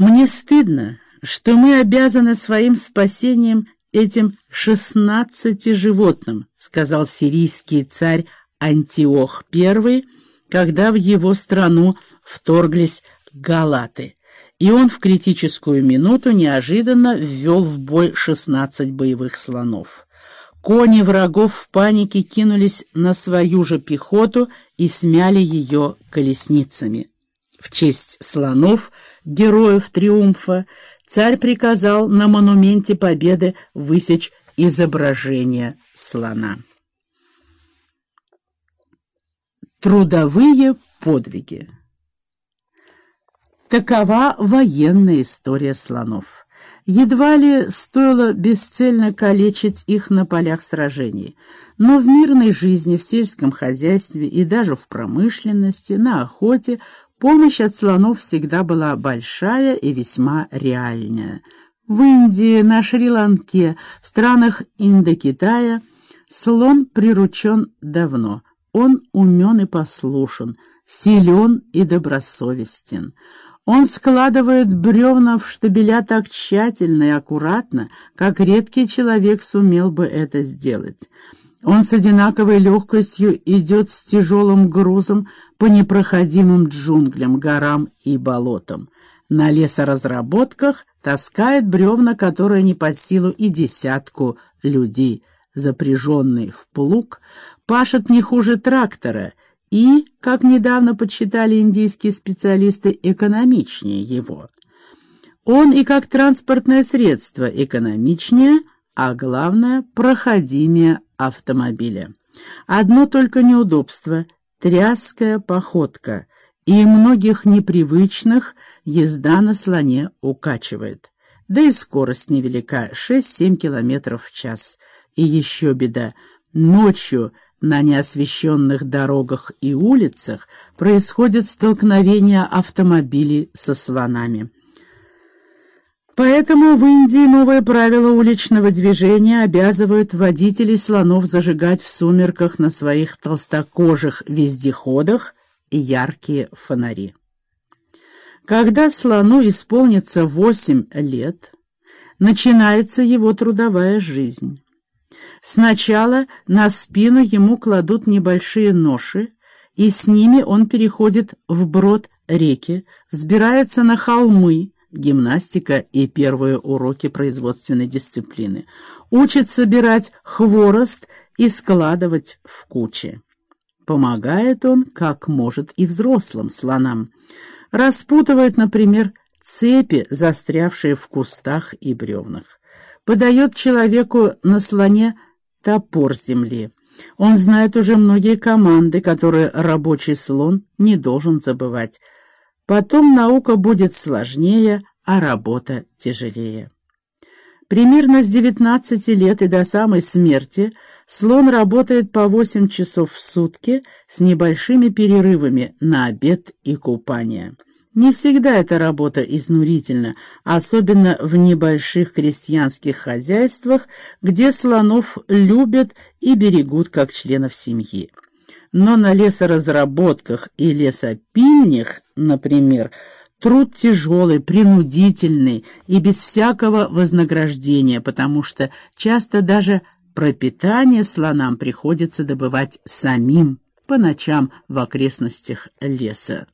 Мне стыдно, что мы обязаны своим спасением этим шестнадцати животным, сказал сирийский царь Антиох I, когда в его страну вторглись галаты, и он в критическую минуту неожиданно ввел в бой шестнадцать боевых слонов. Кони врагов в панике кинулись на свою же пехоту и смяли ее колесницами. В честь слонов, героев триумфа, царь приказал на монументе Победы высечь изображение слона. Трудовые подвиги Такова военная история слонов. Едва ли стоило бесцельно калечить их на полях сражений, но в мирной жизни, в сельском хозяйстве и даже в промышленности, на охоте помощь от слонов всегда была большая и весьма реальная. В Индии, на Шри-Ланке, в странах Индокитая слон приручен давно. Он умен и послушен, силен и добросовестен. Он складывает бревна в штабеля так тщательно и аккуратно, как редкий человек сумел бы это сделать. Он с одинаковой легкостью идет с тяжелым грузом по непроходимым джунглям, горам и болотам. На лесоразработках таскает бревна, которые не под силу и десятку людей. Запряженный в плуг, пашет не хуже трактора — и, как недавно подсчитали индийские специалисты, экономичнее его. Он и как транспортное средство экономичнее, а главное, проходимее автомобиля. Одно только неудобство — тряская походка, и многих непривычных езда на слоне укачивает. Да и скорость невелика — 6-7 км в час. И еще беда — ночью — на неосвещенных дорогах и улицах происходят столкновения автомобилей со слонами. Поэтому в Индии новое правило уличного движения обязывает водителей слонов зажигать в сумерках на своих толстокожих вездеходах яркие фонари. Когда слону исполнится восемь лет, начинается его трудовая жизнь. Сначала на спину ему кладут небольшие ноши, и с ними он переходит вброд реки, взбирается на холмы, гимнастика и первые уроки производственной дисциплины, учит собирать хворост и складывать в кучи. Помогает он, как может, и взрослым слонам. Распутывает, например, цепи, застрявшие в кустах и бревнах. Подает человеку на слоне топор земли. Он знает уже многие команды, которые рабочий слон не должен забывать. Потом наука будет сложнее, а работа тяжелее. Примерно с 19 лет и до самой смерти слон работает по 8 часов в сутки с небольшими перерывами на обед и купание. Не всегда эта работа изнурительна, особенно в небольших крестьянских хозяйствах, где слонов любят и берегут как членов семьи. Но на лесоразработках и лесопильнях, например, труд тяжелый, принудительный и без всякого вознаграждения, потому что часто даже пропитание слонам приходится добывать самим по ночам в окрестностях леса.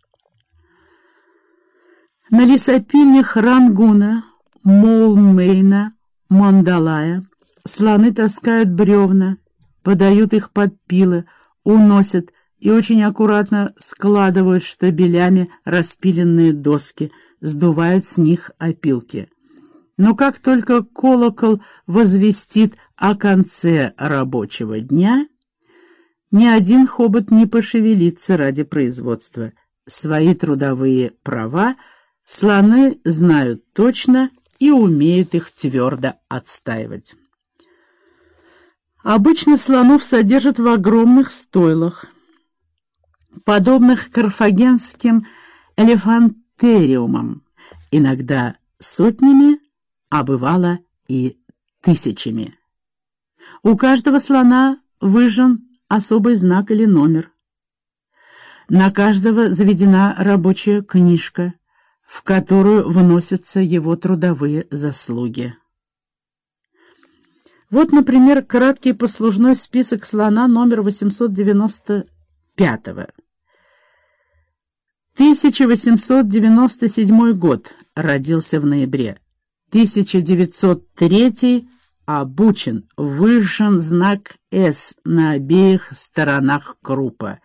На лесопильнях Рангуна, Молмейна, Мандалая слоны таскают бревна, подают их под пилы, уносят и очень аккуратно складывают штабелями распиленные доски, сдувают с них опилки. Но как только колокол возвестит о конце рабочего дня, ни один хобот не пошевелится ради производства. Свои трудовые права — Слоны знают точно и умеют их твердо отстаивать. Обычно слонов содержат в огромных стойлах, подобных карфагенским элефантериумам, иногда сотнями, а бывало и тысячами. У каждого слона выжжен особый знак или номер. На каждого заведена рабочая книжка — в которую вносятся его трудовые заслуги. Вот, например, краткий послужной список слона номер 895. 1897 год родился в ноябре. 1903 обучен, выжжен знак «С» на обеих сторонах крупа.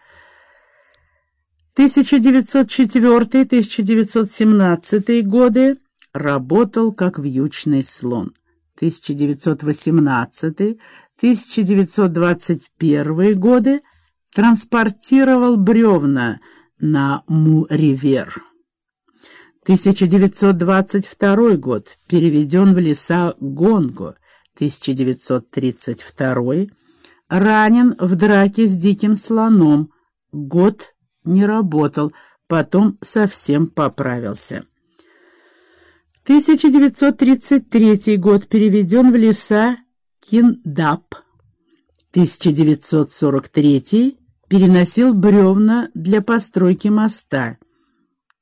1904-1917 годы работал как вьючный слон. 1918-1921 годы транспортировал бревна на Му-Ривер. 1922 год переведен в леса Гонго. 1932 ранен в драке с диким слоном. Год не работал, потом совсем поправился. 1933 год переведен в леса Киндап. 1943 переносил бревна для постройки моста.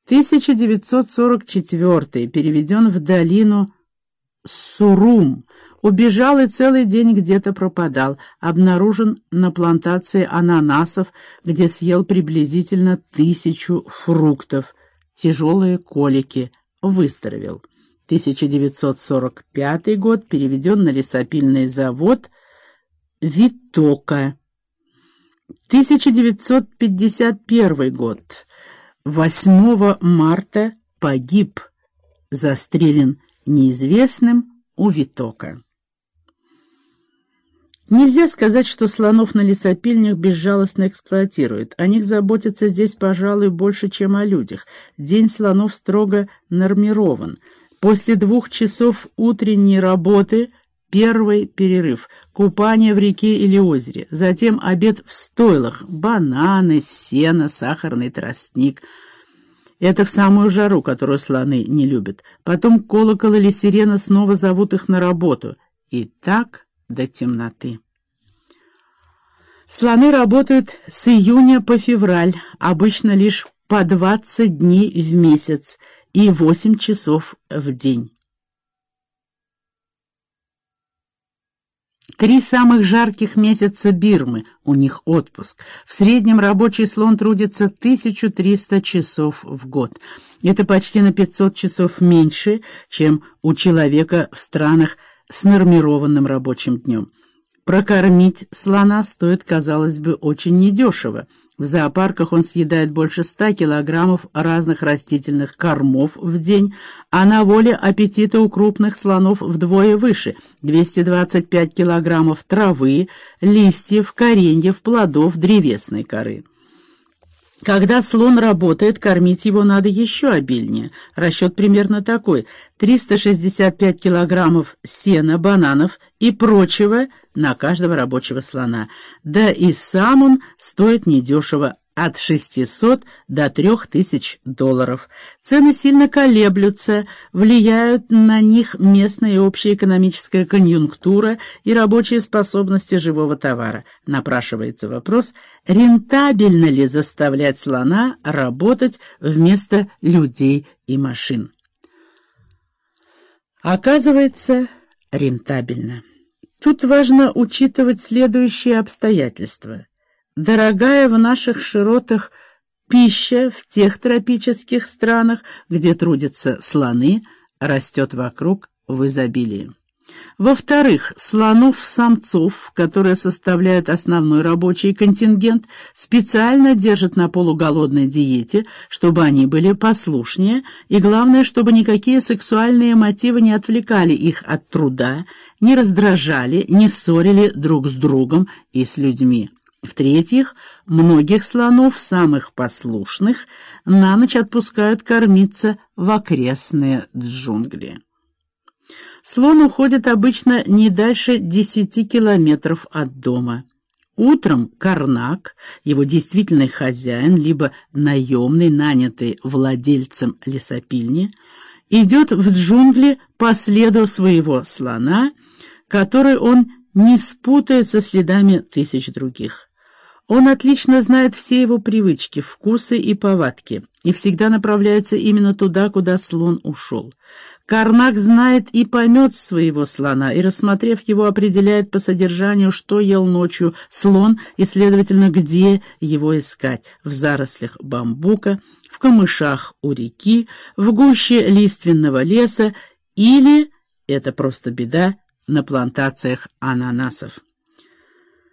1944 переведен в долину Сурум, убежал и целый день где-то пропадал, обнаружен на плантации ананасов, где съел приблизительно тысячу фруктов, тяжелые колики, выздоровел. 1945 год переведен на лесопильный завод Витока. 1951 год. 8 марта погиб, застрелен неизвестным у Витока. Нельзя сказать, что слонов на лесопильнях безжалостно эксплуатируют. О них заботятся здесь, пожалуй, больше, чем о людях. День слонов строго нормирован. После двух часов утренней работы первый перерыв, купание в реке или озере, затем обед в стойлах, бананы, сено, сахарный тростник. Это в самую жару, которую слоны не любят. Потом колокол или сирена снова зовут их на работу. И так до темноты. Слоны работают с июня по февраль, обычно лишь по 20 дней в месяц и 8 часов в день. Три самых жарких месяца Бирмы, у них отпуск. В среднем рабочий слон трудится 1300 часов в год. Это почти на 500 часов меньше, чем у человека в странах с нормированным рабочим днем. Прокормить слона стоит, казалось бы, очень недешево. В зоопарках он съедает больше 100 килограммов разных растительных кормов в день, а на воле аппетита у крупных слонов вдвое выше – 225 килограммов травы, листьев, кореньев, плодов, древесной коры. Когда слон работает, кормить его надо еще обильнее. Расчет примерно такой. 365 килограммов сена, бананов и прочего на каждого рабочего слона. Да и сам он стоит недешево от 600 до 3000 долларов. Цены сильно колеблются, влияют на них местная и общая экономическая конъюнктура и рабочие способности живого товара. Напрашивается вопрос, рентабельно ли заставлять слона работать вместо людей и машин. Оказывается, рентабельно. Тут важно учитывать следующие обстоятельства дорогая в наших широтах пища в тех тропических странах, где трудятся слоны, растет вокруг в изобилии. Во-вторых, слонов-самцов, которые составляют основной рабочий контингент, специально держат на полуголодной диете, чтобы они были послушнее, и главное, чтобы никакие сексуальные мотивы не отвлекали их от труда, не раздражали, не ссорили друг с другом и с людьми. В-третьих, многих слонов, самых послушных, на ночь отпускают кормиться в окрестные джунгли. Слон уходит обычно не дальше 10 километров от дома. Утром Карнак, его действительный хозяин, либо наемный, нанятый владельцем лесопильни, идет в джунгли по следу своего слона, который он не спутает со следами тысяч других. Он отлично знает все его привычки, вкусы и повадки, и всегда направляется именно туда, куда слон ушел. Карнак знает и поймет своего слона, и, рассмотрев его, определяет по содержанию, что ел ночью слон, и, следовательно, где его искать — в зарослях бамбука, в камышах у реки, в гуще лиственного леса или, это просто беда, на плантациях ананасов.